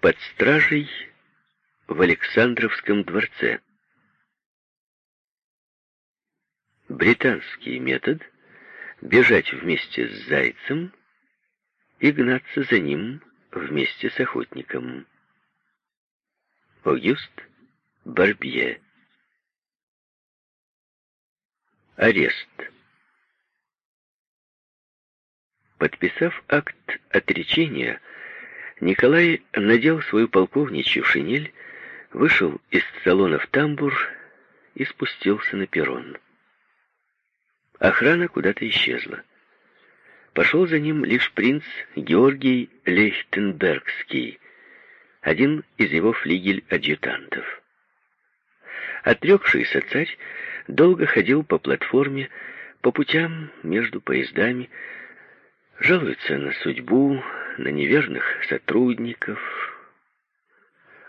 Под стражей в Александровском дворце. Британский метод — бежать вместе с зайцем и гнаться за ним вместе с охотником. Огюст Барбье Арест Подписав акт отречения, Николай надел свою полковничью шинель, вышел из салона в тамбур и спустился на перрон. Охрана куда-то исчезла. Пошел за ним лишь принц Георгий Лейхтенбергский, один из его флигель-адъютантов. Отрекшийся царь долго ходил по платформе, по путям между поездами, жалуется на судьбу, на неверных сотрудников.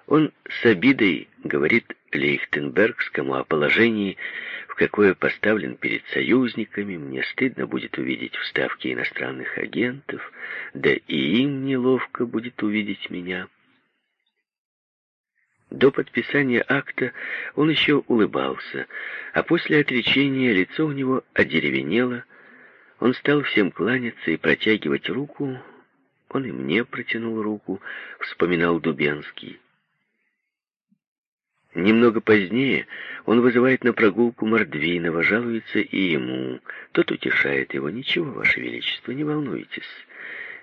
Он с обидой говорит Лейхтенбергскому о положении, в какое поставлен перед союзниками. Мне стыдно будет увидеть вставки иностранных агентов, да и им неловко будет увидеть меня. До подписания акта он еще улыбался, а после отречения лицо у него одеревенело, он стал всем кланяться и протягивать руку, он и мне протянул руку, вспоминал Дубенский. Немного позднее он вызывает на прогулку Мордвинова, жалуется и ему. Тот утешает его. «Ничего, Ваше Величество, не волнуйтесь.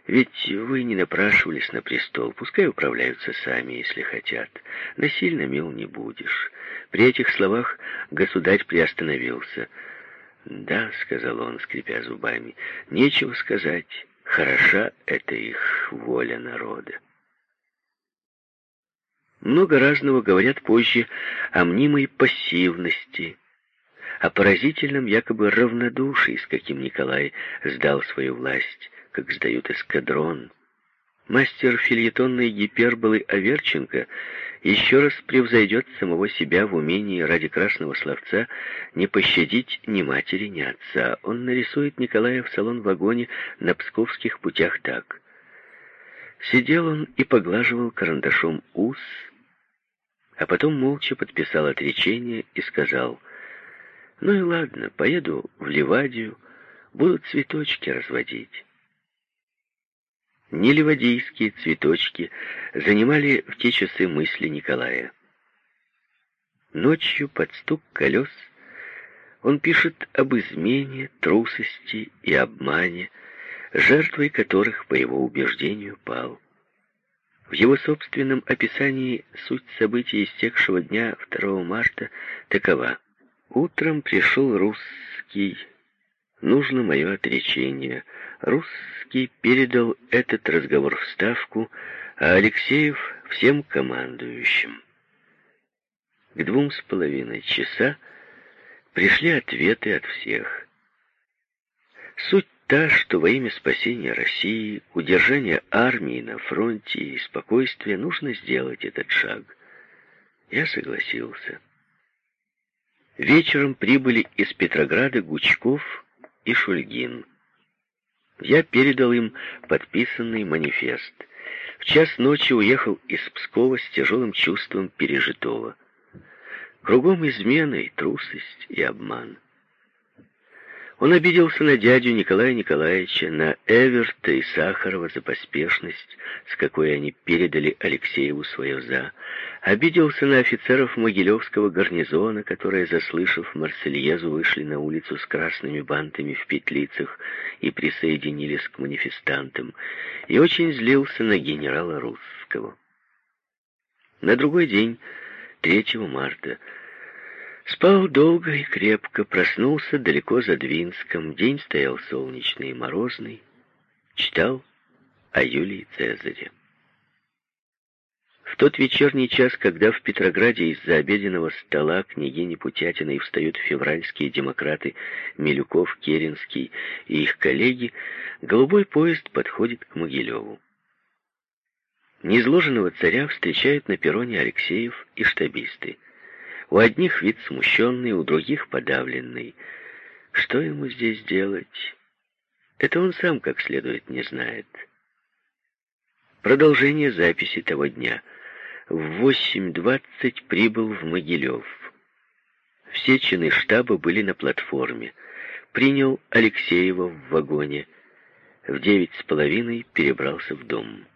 Ведь вы не напрашивались на престол. Пускай управляются сами, если хотят. Насильно мил не будешь». При этих словах государь приостановился. «Да», — сказал он, скрипя зубами, — «нечего сказать. Хороша это их воля народа». Много разного говорят позже о мнимой пассивности, о поразительном якобы равнодушии, с каким Николай сдал свою власть, как сдают эскадрон. Мастер фильетонной гиперболы Аверченко еще раз превзойдет самого себя в умении ради красного словца не пощадить ни матери, ни отца. Он нарисует Николая в салон-вагоне на псковских путях так. Сидел он и поглаживал карандашом ус, а потом молча подписал отречение и сказал, «Ну и ладно, поеду в Ливадию, будут цветочки разводить». Не ливадийские цветочки занимали в те часы мысли Николая. Ночью под стук колес он пишет об измене, трусости и обмане, жертвой которых, по его убеждению, пал. В его собственном описании суть событий истекшего дня 2 марта такова. «Утром пришел русский, нужно мое отречение. Русский передал этот разговор в Ставку, а Алексеев всем командующим. К двум с половиной часа пришли ответы от всех. Суть та, что во имя спасения России, удержания армии на фронте и спокойствия нужно сделать этот шаг. Я согласился. Вечером прибыли из Петрограда Гучков и Шульгин. Я передал им подписанный манифест. В час ночи уехал из Пскова с тяжелым чувством пережитого. Кругом измены, трусость и обман. Он обиделся на дядю Николая Николаевича, на Эверта и Сахарова за поспешность, с какой они передали Алексееву свое «за». Обиделся на офицеров Могилевского гарнизона, которые, заслышав Марсельезу, вышли на улицу с красными бантами в петлицах и присоединились к манифестантам. И очень злился на генерала Русского. На другой день, 3 марта, Спал долго и крепко, проснулся далеко за Двинском. День стоял солнечный и морозный. Читал о Юлии Цезаре. В тот вечерний час, когда в Петрограде из-за обеденного стола княгини Путятиной встают февральские демократы Милюков, Керенский и их коллеги, голубой поезд подходит к Могилеву. Незложенного царя встречают на перроне Алексеев и штабисты. У одних вид смущенный, у других подавленный. Что ему здесь делать? Это он сам как следует не знает. Продолжение записи того дня. В 8.20 прибыл в Могилев. Все чины штаба были на платформе. Принял Алексеева в вагоне. В девять с половиной перебрался в дом.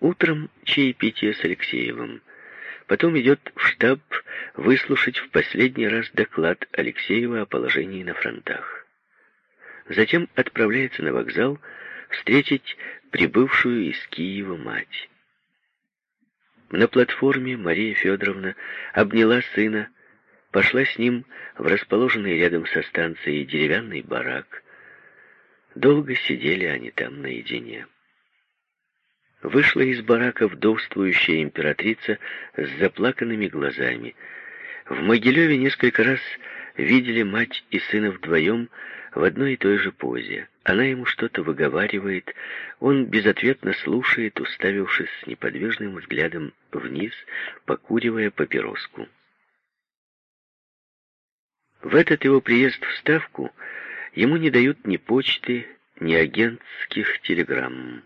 Утром чаепитие с Алексеевым. Потом идет в штаб выслушать в последний раз доклад Алексеева о положении на фронтах. Затем отправляется на вокзал встретить прибывшую из Киева мать. На платформе Мария Федоровна обняла сына, пошла с ним в расположенный рядом со станцией деревянный барак. Долго сидели они там наедине. Вышла из барака вдовствующая императрица с заплаканными глазами. В Могилеве несколько раз видели мать и сына вдвоем в одной и той же позе. Она ему что-то выговаривает, он безответно слушает, уставившись с неподвижным взглядом вниз, покуривая папироску. В этот его приезд в Ставку ему не дают ни почты, ни агентских телеграмм.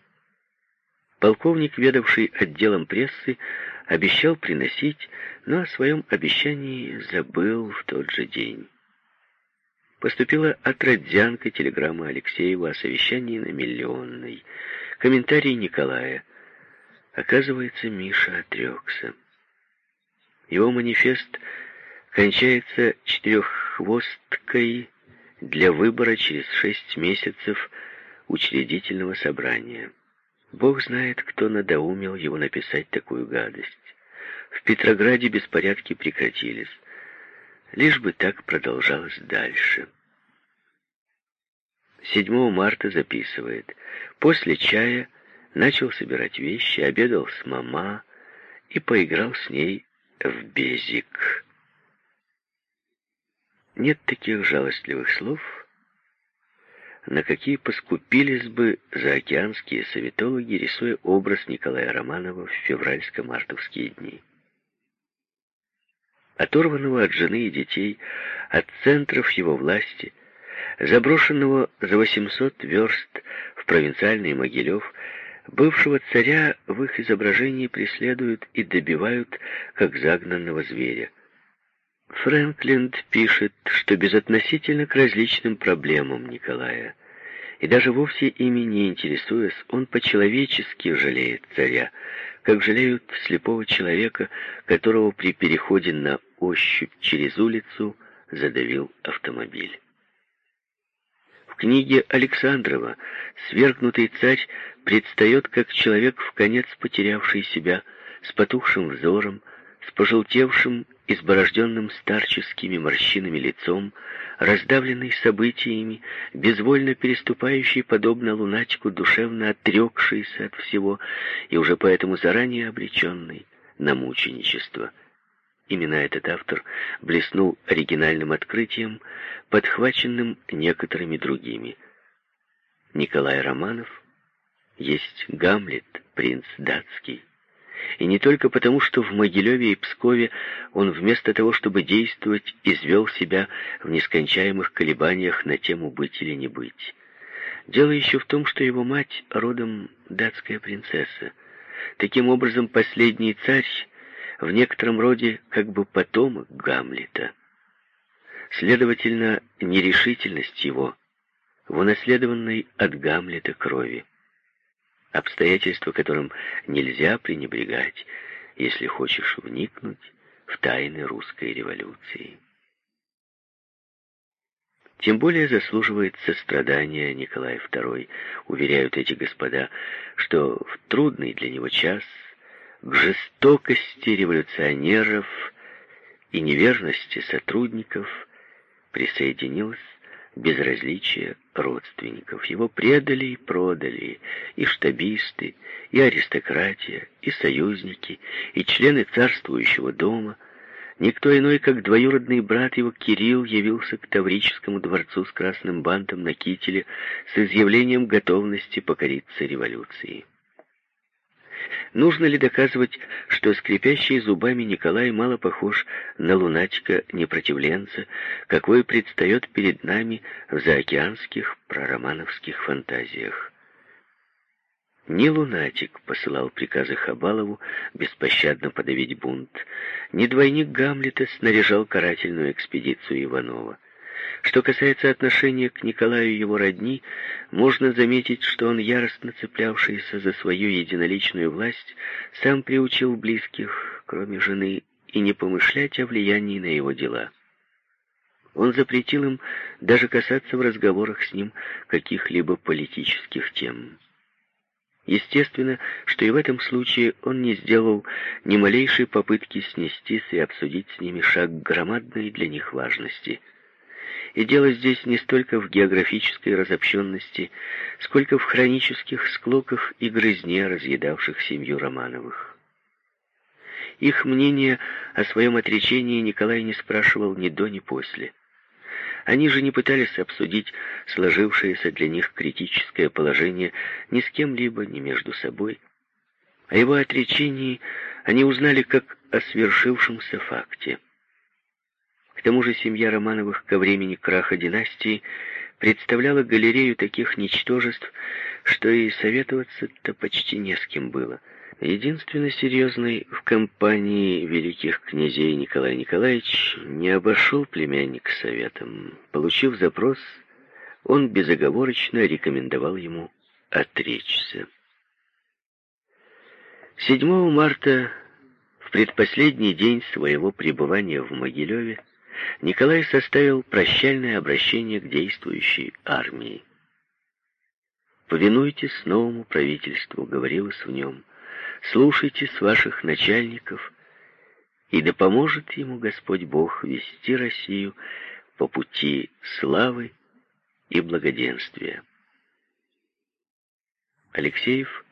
Полковник, ведавший отделом прессы, обещал приносить, но о своем обещании забыл в тот же день. Поступила от Родзянка телеграмма Алексеева о совещании на Миллионной. Комментарий Николая. Оказывается, Миша отрекся. Его манифест кончается четыреххвосткой для выбора через шесть месяцев учредительного собрания. Бог знает, кто надоумил его написать такую гадость. В Петрограде беспорядки прекратились. Лишь бы так продолжалось дальше. 7 марта записывает. После чая начал собирать вещи, обедал с мама и поиграл с ней в безик. Нет таких жалостливых слов, на какие поскупились бы заокеанские советологи, рисуя образ Николая Романова в февральско-мартовские дни. Оторванного от жены и детей, от центров его власти, заброшенного за 800 верст в провинциальный Могилев, бывшего царя в их изображении преследуют и добивают, как загнанного зверя. Фрэнклинд пишет, что безотносительно к различным проблемам Николая, и даже вовсе ими не интересуясь, он по-человечески жалеет царя, как жалеют слепого человека, которого при переходе на ощупь через улицу задавил автомобиль. В книге Александрова свергнутый царь предстает как человек в конец потерявший себя, с потухшим взором, с пожелтевшим изборожденным старческими морщинами лицом, раздавленный событиями, безвольно переступающий, подобно лунатику, душевно отрекшийся от всего и уже поэтому заранее обреченный на мученичество. Именно этот автор блеснул оригинальным открытием, подхваченным некоторыми другими. Николай Романов есть Гамлет, принц датский, и не только потому, что в Могилеве и Пскове он вместо того, чтобы действовать, извел себя в нескончаемых колебаниях на тему «быть или не быть». Дело еще в том, что его мать родом датская принцесса. Таким образом, последний царь в некотором роде как бы потомок Гамлета. Следовательно, нерешительность его в унаследованной от Гамлета крови обстоятельства, которым нельзя пренебрегать, если хочешь вникнуть в тайны русской революции. Тем более заслуживает сострадания Николай II, уверяют эти господа, что в трудный для него час к жестокости революционеров и неверности сотрудников присоединилась безразличие родственников. Его предали и продали и штабисты, и аристократия, и союзники, и члены царствующего дома. Никто иной, как двоюродный брат его Кирилл, явился к Таврическому дворцу с красным бантом на кителе с изъявлением готовности покориться революции. Нужно ли доказывать, что скрипящий зубами Николай мало похож на лунатика-непротивленца, какой предстает перед нами в заокеанских проромановских фантазиях? Ни лунатик посылал приказы Хабалову беспощадно подавить бунт, ни двойник Гамлета снаряжал карательную экспедицию Иванова. Что касается отношения к Николаю и его родни, можно заметить, что он, яростно цеплявшийся за свою единоличную власть, сам приучил близких, кроме жены, и не помышлять о влиянии на его дела. Он запретил им даже касаться в разговорах с ним каких-либо политических тем. Естественно, что и в этом случае он не сделал ни малейшей попытки снестись и обсудить с ними шаг громадной для них важности. И дело здесь не столько в географической разобщенности, сколько в хронических склоках и грызне, разъедавших семью Романовых. Их мнение о своем отречении Николай не спрашивал ни до, ни после. Они же не пытались обсудить сложившееся для них критическое положение ни с кем-либо, ни между собой. О его отречении они узнали как о свершившемся факте. К тому же семья Романовых ко времени краха династии представляла галерею таких ничтожеств, что и советоваться-то почти не с кем было — Единственно серьезный в компании великих князей Николай Николаевич не обошел племянника советом. Получив запрос, он безоговорочно рекомендовал ему отречься. 7 марта, в предпоследний день своего пребывания в Могилеве, Николай составил прощальное обращение к действующей армии. «Повинуйтесь новому правительству», — говорилось в нем, слушайтесь ваших начальников, и да поможет ему Господь Бог вести Россию по пути славы и благоденствия. Алексеев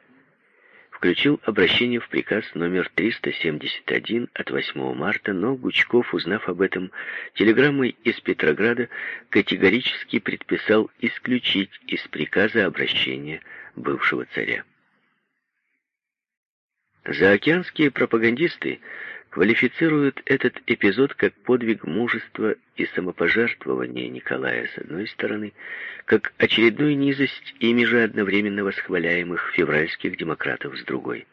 включил обращение в приказ номер 371 от 8 марта, но Гучков, узнав об этом, телеграммой из Петрограда категорически предписал исключить из приказа обращение бывшего царя. Заокеанские пропагандисты квалифицируют этот эпизод как подвиг мужества и самопожертвования Николая с одной стороны, как очередную низость ими же одновременно восхваляемых февральских демократов с другой.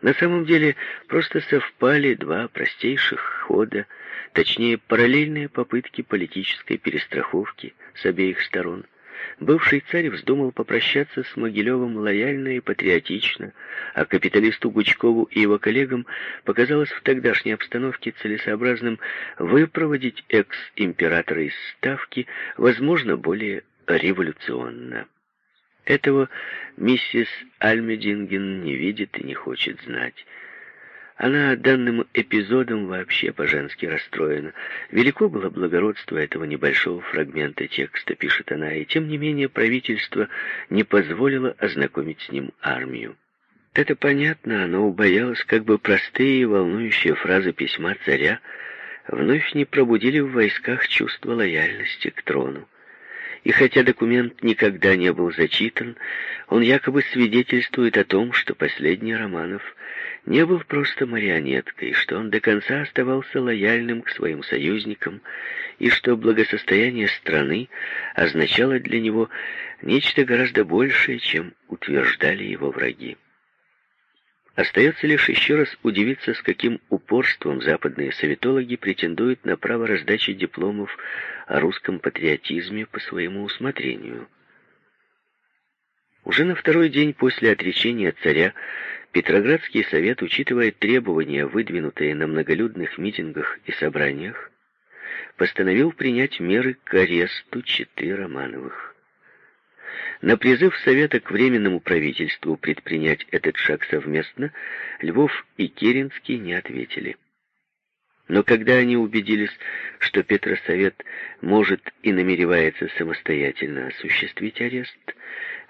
На самом деле просто совпали два простейших хода, точнее параллельные попытки политической перестраховки с обеих сторон – Бывший царь вздумал попрощаться с Могилевым лояльно и патриотично, а капиталисту Гучкову и его коллегам показалось в тогдашней обстановке целесообразным выпроводить экс-императора из Ставки, возможно, более революционно. Этого миссис Альмединген не видит и не хочет знать. Она данным эпизодом вообще по-женски расстроена. Велико было благородство этого небольшого фрагмента текста, пишет она, и тем не менее правительство не позволило ознакомить с ним армию. Это понятно, оно убоялось, как бы простые и волнующие фразы письма царя вновь не пробудили в войсках чувство лояльности к трону. И хотя документ никогда не был зачитан, он якобы свидетельствует о том, что последний Романов не был просто марионеткой, что он до конца оставался лояльным к своим союзникам, и что благосостояние страны означало для него нечто гораздо большее, чем утверждали его враги. Остается лишь еще раз удивиться, с каким упорством западные советологи претендуют на право раздачи дипломов о русском патриотизме по своему усмотрению. Уже на второй день после отречения царя Петроградский совет, учитывая требования, выдвинутые на многолюдных митингах и собраниях, постановил принять меры к аресту четыре Романовых. На призыв Совета к Временному правительству предпринять этот шаг совместно Львов и Керенский не ответили. Но когда они убедились, что Петросовет может и намеревается самостоятельно осуществить арест,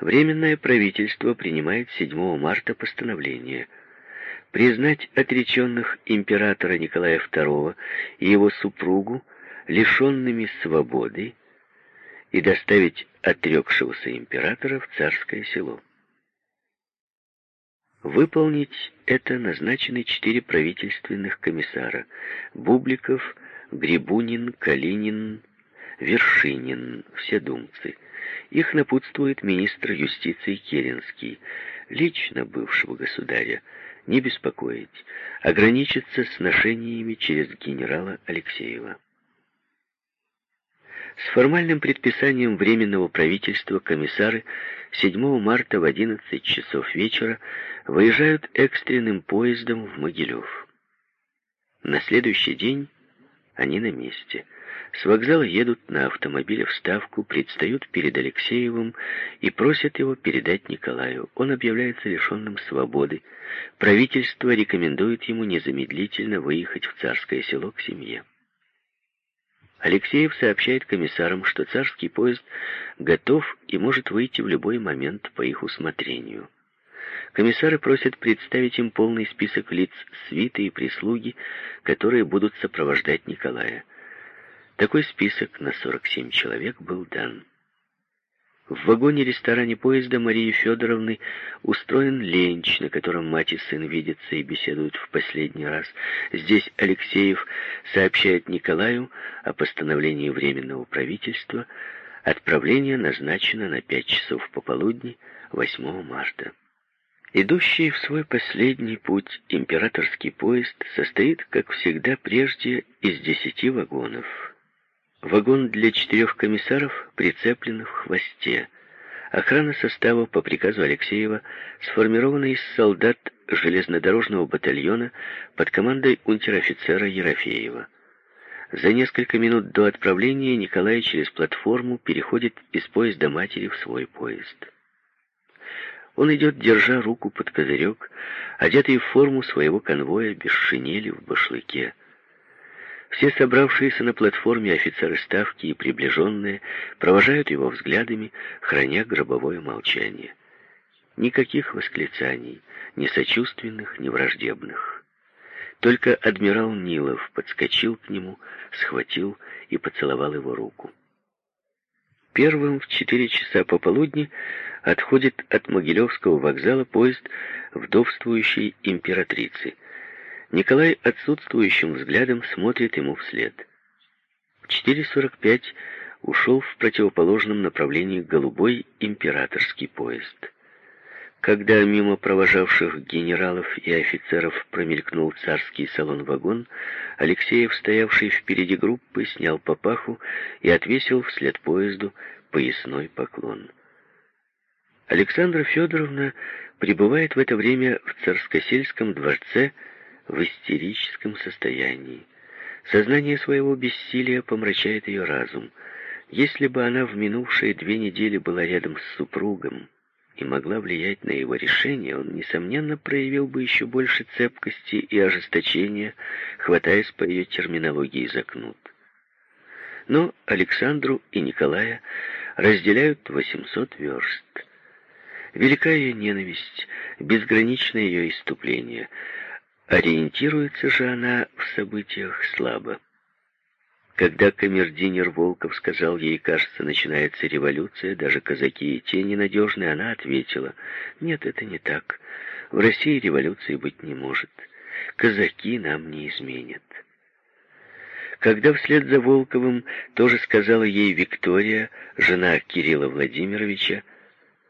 Временное правительство принимает 7 марта постановление признать отреченных императора Николая II и его супругу лишенными свободы и доставить отрекшегося императора в царское село. Выполнить это назначены четыре правительственных комиссара – Бубликов, Грибунин, Калинин, Вершинин, все думцы. Их напутствует министр юстиции Керенский, лично бывшего государя, не беспокоить, ограничиться сношениями через генерала Алексеева. С формальным предписанием Временного правительства комиссары 7 марта в 11 часов вечера выезжают экстренным поездом в Могилев. На следующий день они на месте. С вокзала едут на автомобиле в Ставку, предстают перед Алексеевым и просят его передать Николаю. Он объявляется лишенным свободы. Правительство рекомендует ему незамедлительно выехать в царское село к семье. Алексеев сообщает комиссарам, что царский поезд готов и может выйти в любой момент по их усмотрению. Комиссары просят представить им полный список лиц свиты и прислуги, которые будут сопровождать Николая. Такой список на 47 человек был дан. В вагоне-ресторане поезда Марии Федоровны устроен ленч, на котором мать и сын видятся и беседуют в последний раз. Здесь Алексеев сообщает Николаю о постановлении Временного правительства. Отправление назначено на пять часов пополудни 8 марта. Идущий в свой последний путь императорский поезд состоит, как всегда прежде, из десяти вагонов. Вагон для четырех комиссаров прицеплен в хвосте. Охрана состава по приказу Алексеева сформирована из солдат железнодорожного батальона под командой унтер-офицера Ерофеева. За несколько минут до отправления Николай через платформу переходит из поезда матери в свой поезд. Он идет, держа руку под козырек, одетый в форму своего конвоя без шинели в башлыке. Все собравшиеся на платформе офицеры ставки и приближенные провожают его взглядами, храня гробовое молчание. Никаких восклицаний, ни сочувственных, ни враждебных. Только адмирал Нилов подскочил к нему, схватил и поцеловал его руку. Первым в четыре часа пополудни отходит от Могилевского вокзала поезд вдовствующей императрицы — Николай отсутствующим взглядом смотрит ему вслед. В 4.45 ушел в противоположном направлении голубой императорский поезд. Когда мимо провожавших генералов и офицеров промелькнул царский салон-вагон, Алексеев, стоявший впереди группы, снял папаху и отвесил вслед поезду поясной поклон. Александра Федоровна пребывает в это время в царскосельском дворце в истерическом состоянии. Сознание своего бессилия помрачает ее разум. Если бы она в минувшие две недели была рядом с супругом и могла влиять на его решение, он, несомненно, проявил бы еще больше цепкости и ожесточения, хватаясь по ее терминологии за кнут. Но Александру и Николая разделяют 800 верст. Велика ее ненависть, безграничное ее иступление — Ориентируется же она в событиях слабо. Когда камердинер Волков сказал ей, кажется, начинается революция, даже казаки и те ненадежные, она ответила, нет, это не так. В России революции быть не может. Казаки нам не изменят. Когда вслед за Волковым тоже сказала ей Виктория, жена Кирилла Владимировича,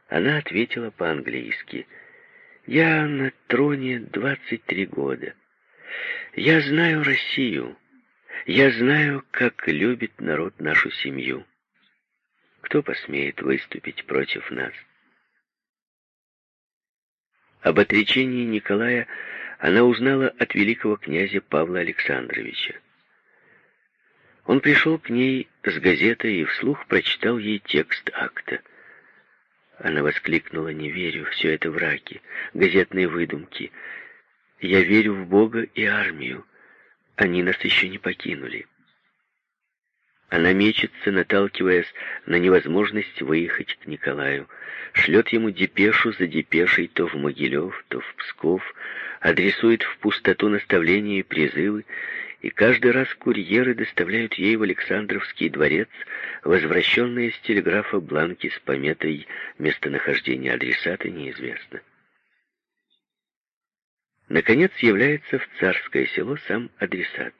она ответила по-английски — я на троне 23 года. Я знаю Россию. Я знаю, как любит народ нашу семью. Кто посмеет выступить против нас? Об отречении Николая она узнала от великого князя Павла Александровича. Он пришел к ней с газетой и вслух прочитал ей текст акта. Она воскликнула, не верю, все это враки, газетные выдумки. Я верю в Бога и армию. Они нас еще не покинули. Она мечется, наталкиваясь на невозможность выехать к Николаю. Шлет ему депешу за депешей то в Могилев, то в Псков, адресует в пустоту наставления и призывы, и каждый раз курьеры доставляют ей в Александровский дворец возвращенные с телеграфа бланки с пометой «Местонахождение адресата неизвестно». Наконец является в царское село сам адресат.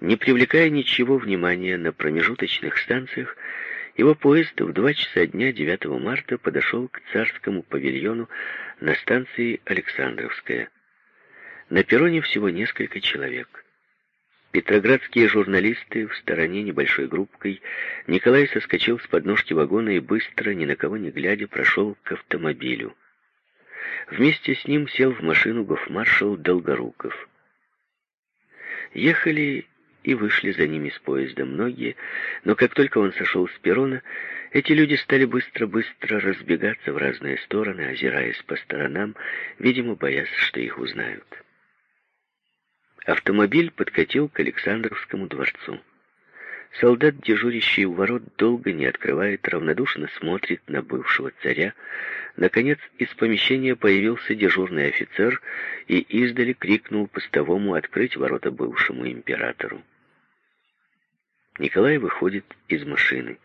Не привлекая ничего внимания на промежуточных станциях, Его поезд в два часа дня 9 марта подошел к царскому павильону на станции Александровская. На перроне всего несколько человек. Петроградские журналисты в стороне небольшой группкой. Николай соскочил с подножки вагона и быстро, ни на кого не глядя, прошел к автомобилю. Вместе с ним сел в машину гофмаршал Долгоруков. Ехали и вышли за ними с поезда многие, но как только он сошел с перрона, эти люди стали быстро-быстро разбегаться в разные стороны, озираясь по сторонам, видимо, боясь, что их узнают. Автомобиль подкатил к Александровскому дворцу. Солдат, дежурящий у ворот, долго не открывает, равнодушно смотрит на бывшего царя. Наконец, из помещения появился дежурный офицер и издали крикнул постовому открыть ворота бывшему императору. Николай выходит из машины.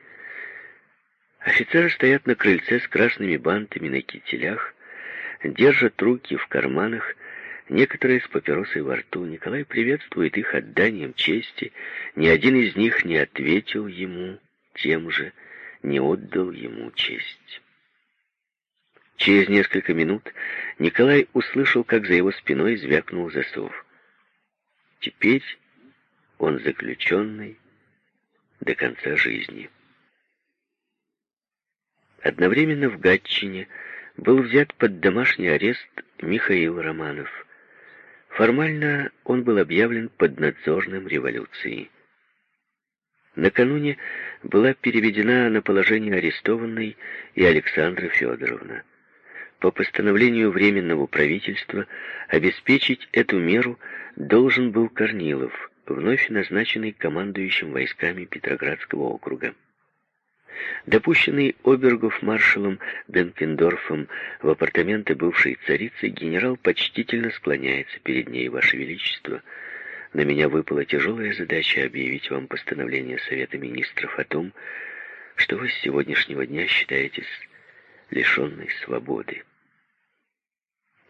Офицеры стоят на крыльце с красными бантами на кителях, держат руки в карманах, некоторые с папиросой во рту. Николай приветствует их отданием чести. Ни один из них не ответил ему тем же, не отдал ему честь. Через несколько минут Николай услышал, как за его спиной звякнул засов. Теперь он заключенный до конца жизни. Одновременно в Гатчине был взят под домашний арест Михаил Романов. Формально он был объявлен поднадзорным революции. Накануне была переведена на положение арестованной и Александра Федоровна. По постановлению Временного правительства обеспечить эту меру должен был Корнилов, вновь назначенный командующим войсками Петроградского округа. Допущенный Обергов маршалом Бенкендорфом в апартаменты бывшей царицы, генерал почтительно склоняется перед ней, Ваше Величество. На меня выпала тяжелая задача объявить вам постановление Совета Министров о том, что вы с сегодняшнего дня считаетесь лишенной свободы.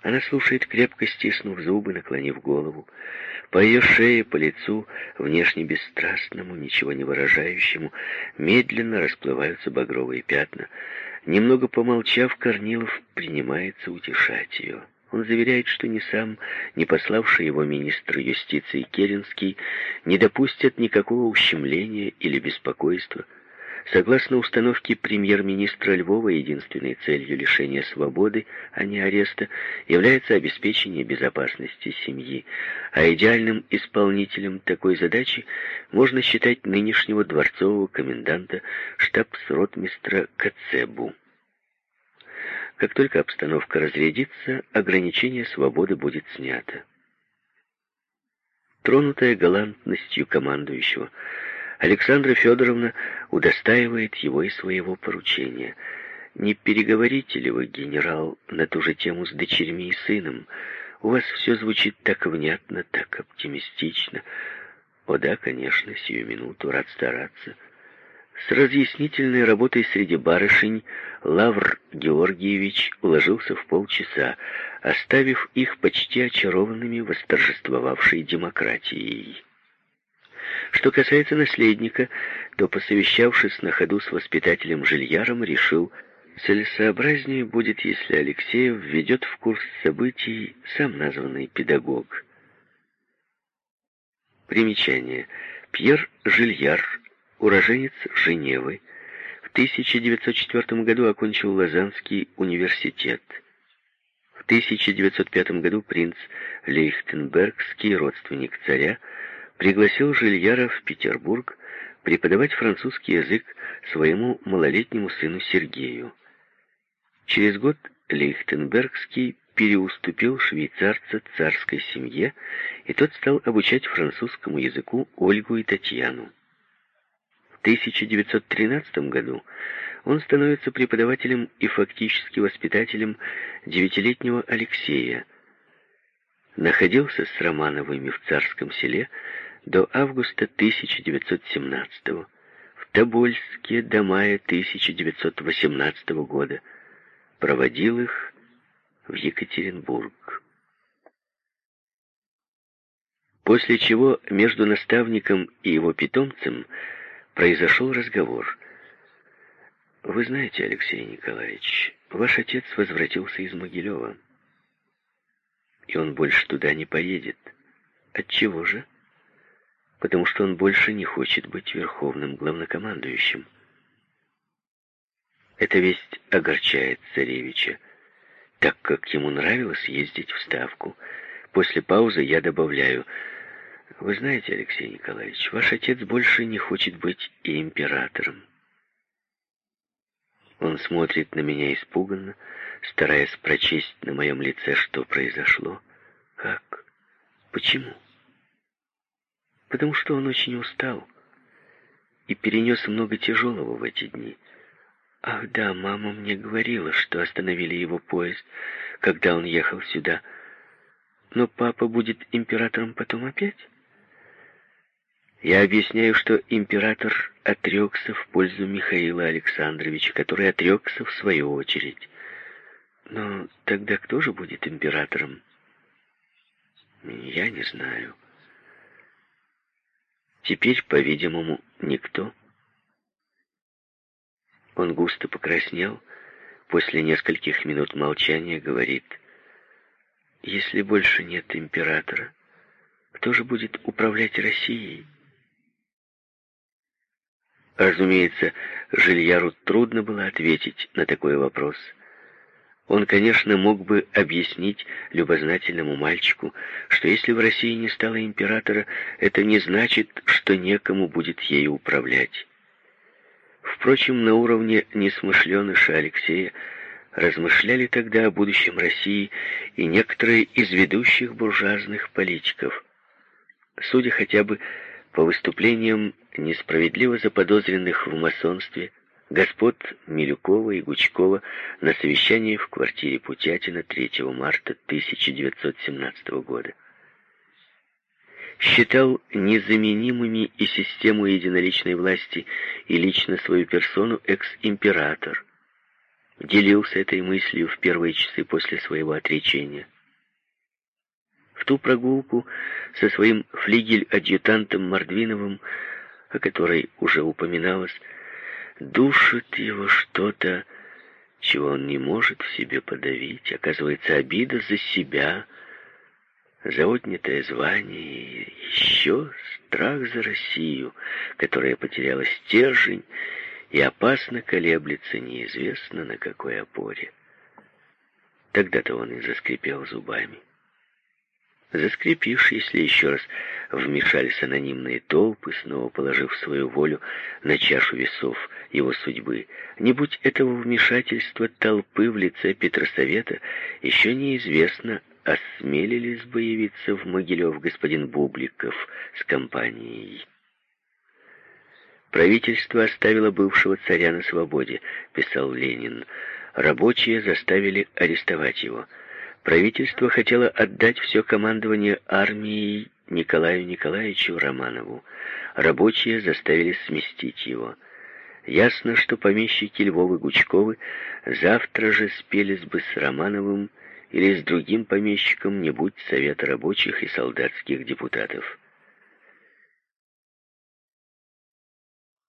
Она слушает, крепко стиснув зубы, наклонив голову. По ее шее, по лицу, внешне бесстрастному, ничего не выражающему, медленно расплываются багровые пятна. Немного помолчав, Корнилов принимается утешать ее. Он заверяет, что ни сам, ни пославший его министр юстиции Керенский не допустят никакого ущемления или беспокойства, Согласно установке премьер-министра Львова, единственной целью лишения свободы, а не ареста, является обеспечение безопасности семьи, а идеальным исполнителем такой задачи можно считать нынешнего дворцового коменданта штабс-ротмистра Кацебу. Как только обстановка разрядится, ограничение свободы будет снято. Тронутая галантностью командующего, Александра Федоровна удостаивает его и своего поручения. Не переговорите ли вы, генерал, на ту же тему с дочерьми и сыном? У вас все звучит так внятно, так оптимистично. О да, конечно, сию минуту, рад стараться. С разъяснительной работой среди барышень Лавр Георгиевич уложился в полчаса, оставив их почти очарованными восторжествовавшей демократией. Что касается наследника, то, посовещавшись на ходу с воспитателем Жильяром, решил, целесообразнее будет, если Алексеев введет в курс событий сам названный педагог. Примечание. Пьер Жильяр, уроженец Женевы, в 1904 году окончил Лозаннский университет. В 1905 году принц Лейхтенбергский, родственник царя, пригласил Жильяра в Петербург преподавать французский язык своему малолетнему сыну Сергею. Через год Лейхтенбергский переуступил швейцарца царской семье, и тот стал обучать французскому языку Ольгу и Татьяну. В 1913 году он становится преподавателем и фактически воспитателем девятилетнего Алексея. Находился с Романовыми в царском селе, до августа 1917 в Тобольске до мая 1918 года. Проводил их в Екатеринбург. После чего между наставником и его питомцем произошел разговор. Вы знаете, Алексей Николаевич, ваш отец возвратился из Могилева. И он больше туда не поедет. Отчего же? Потому что он больше не хочет быть верховным главнокомандующим. Эта весть огорчает царевича, так как ему нравилось ездить в Ставку. После паузы я добавляю, «Вы знаете, Алексей Николаевич, ваш отец больше не хочет быть и императором. Он смотрит на меня испуганно, стараясь прочесть на моем лице, что произошло. Как? Почему? Потому что он очень устал и перенес много тяжелого в эти дни. Ах да, мама мне говорила, что остановили его поезд, когда он ехал сюда. Но папа будет императором потом опять? Я объясняю, что император отрекся в пользу Михаила Александровича, который отрекся в свою очередь. Но тогда кто же будет императором? Я не знаю. Теперь, по-видимому, никто. Он густо покраснел, после нескольких минут молчания говорит, «Если больше нет императора, кто же будет управлять Россией?» Разумеется, Жильяру трудно было ответить на такой вопрос. Он, конечно, мог бы объяснить любознательному мальчику, что если в России не стало императора, это не значит, что некому будет ею управлять. Впрочем, на уровне несмышленыша Алексея размышляли тогда о будущем России и некоторые из ведущих буржуазных политиков. Судя хотя бы по выступлениям несправедливо заподозренных в масонстве господ Милюкова и Гучкова на совещании в квартире Путятина 3 марта 1917 года. Считал незаменимыми и систему единоличной власти, и лично свою персону экс-император. Делился этой мыслью в первые часы после своего отречения. В ту прогулку со своим флигель-адъютантом Мордвиновым, о которой уже упоминалось, душит его что-то, чего он не может в себе подавить. Оказывается, обида за себя, за отнятое звание еще страх за Россию, которая потеряла стержень и опасно колеблется неизвестно на какой опоре. Тогда-то он и заскрипел зубами. Заскрипишь, если еще раз вмешались анонимные толпы, снова положив свою волю на чашу весов его судьбы. Не будь этого вмешательства толпы в лице Петросовета, еще неизвестно, осмелились бы явиться в Могилев господин Бубликов с компанией. Правительство оставило бывшего царя на свободе, писал Ленин. Рабочие заставили арестовать его. Правительство хотело отдать все командование армией Николаю Николаевичу Романову. Рабочие заставили сместить его. Ясно, что помещики Львовы-Гучковы завтра же спелись бы с Романовым или с другим помещиком, не будь совета рабочих и солдатских депутатов.